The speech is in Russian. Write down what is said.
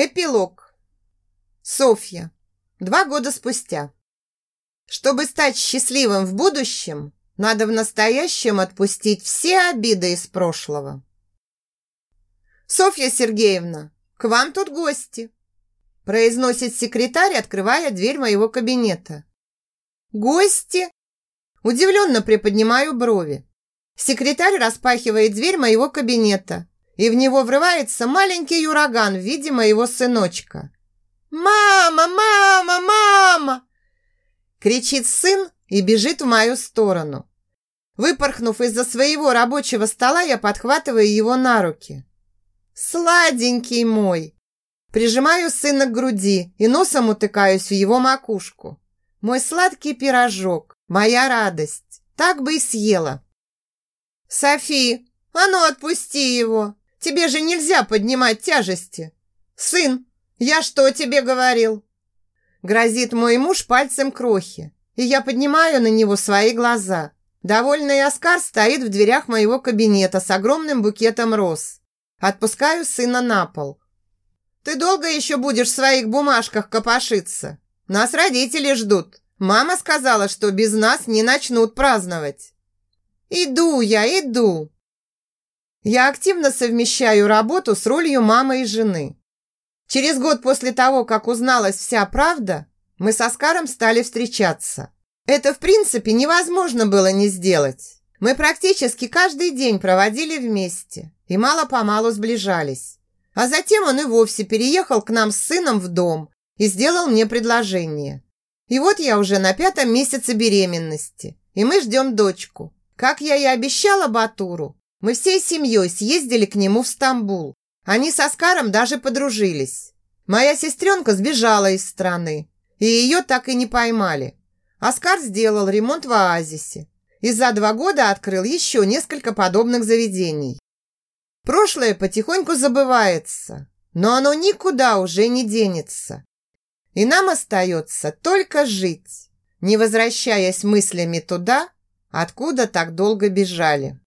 Эпилог. Софья. Два года спустя. Чтобы стать счастливым в будущем, надо в настоящем отпустить все обиды из прошлого. Софья Сергеевна, к вам тут гости, произносит секретарь, открывая дверь моего кабинета. Гости? Удивленно приподнимаю брови. Секретарь распахивает дверь моего кабинета, и в него врывается маленький ураган в виде моего сыночка. «Мама! Мама! Мама!» кричит сын и бежит в мою сторону. Выпорхнув из-за своего рабочего стола, я подхватываю его на руки. «Сладенький мой!» Прижимаю сына к груди и носом утыкаюсь в его макушку. Мой сладкий пирожок, моя радость. Так бы и съела. «Софи, а ну отпусти его!» Тебе же нельзя поднимать тяжести. Сын, я что тебе говорил? Грозит мой муж пальцем крохи, и я поднимаю на него свои глаза. Довольный Оскар стоит в дверях моего кабинета с огромным букетом роз. Отпускаю сына на пол. Ты долго еще будешь в своих бумажках копошиться? Нас родители ждут. Мама сказала, что без нас не начнут праздновать. Иду я, иду. Я активно совмещаю работу с ролью мамы и жены. Через год после того, как узналась вся правда, мы с Оскаром стали встречаться. Это, в принципе, невозможно было не сделать. Мы практически каждый день проводили вместе и мало-помалу сближались. А затем он и вовсе переехал к нам с сыном в дом и сделал мне предложение. И вот я уже на пятом месяце беременности, и мы ждем дочку. Как я и обещала Батуру, мы всей семьей съездили к нему в Стамбул. Они с Оскаром даже подружились. Моя сестренка сбежала из страны, и ее так и не поймали. Оскар сделал ремонт в оазисе и за два года открыл еще несколько подобных заведений. Прошлое потихоньку забывается, но оно никуда уже не денется. И нам остается только жить, не возвращаясь мыслями туда, откуда так долго бежали.